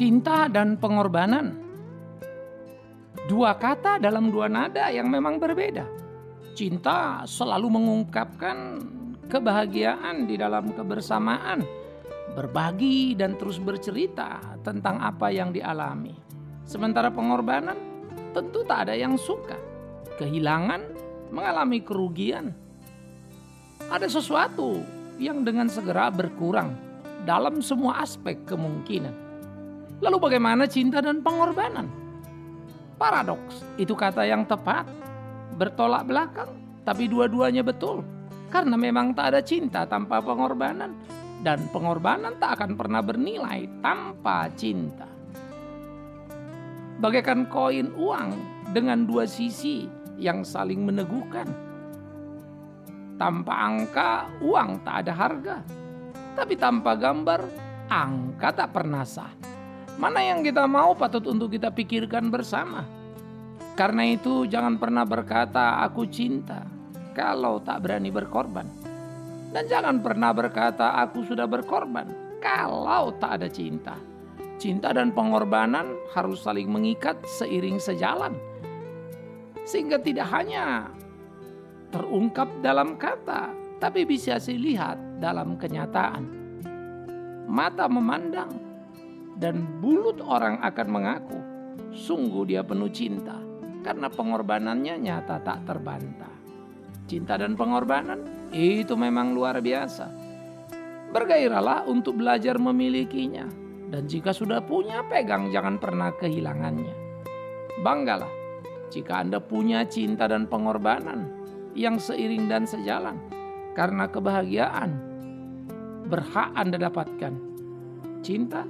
Cinta dan pengorbanan. Dua kata dalam dua nada yang memang berbeda. Cinta selalu mengungkapkan kebahagiaan di dalam kebersamaan, berbagi dan terus bercerita tentang apa yang dialami. Sementara pengorbanan tentu tak ada yang suka. Kehilangan, mengalami kerugian. Ada sesuatu yang dengan segera berkurang dalam semua aspek kemungkinan. Lalu bagaimana cinta dan pengorbanan? Paradoks, itu kata yang tepat. Bertolak belakang, tapi dua-duanya betul. Karena memang tak ada cinta tanpa pengorbanan. Dan pengorbanan tak akan pernah bernilai tanpa cinta. Bagaikan koin uang dengan dua sisi yang saling meneguhkan. Tanpa angka, uang tak ada harga. Tapi tanpa gambar, angka tak pernah sah. Mana yang kita mau patut untuk kita pikirkan bersama. Karena itu jangan pernah berkata aku cinta kalau tak berani berkorban. Dan jangan pernah berkata aku sudah berkorban kalau tak ada cinta. Cinta dan pengorbanan harus saling mengikat seiring sejalan. Sehingga tidak hanya terungkap dalam kata, tapi bisa dilihat dalam kenyataan. Mata memandang, dan bulut orang akan mengaku sungguh dia penuh cinta karena pengorbanannya nyata tak terbantah. Cinta dan pengorbanan itu memang luar biasa. Bergairahlah untuk belajar memilikinya dan jika sudah punya pegang jangan pernah kehilangannya. Banggalah jika Anda punya cinta dan pengorbanan yang seiring dan sejalan karena kebahagiaan berhak Anda dapatkan. Cinta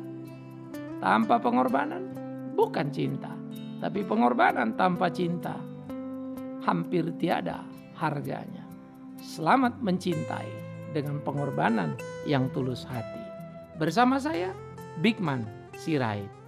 tanpa pengorbanan bukan cinta, tapi pengorbanan tanpa cinta hampir tiada harganya. Selamat mencintai dengan pengorbanan yang tulus hati. Bersama saya, Bigman Sirait.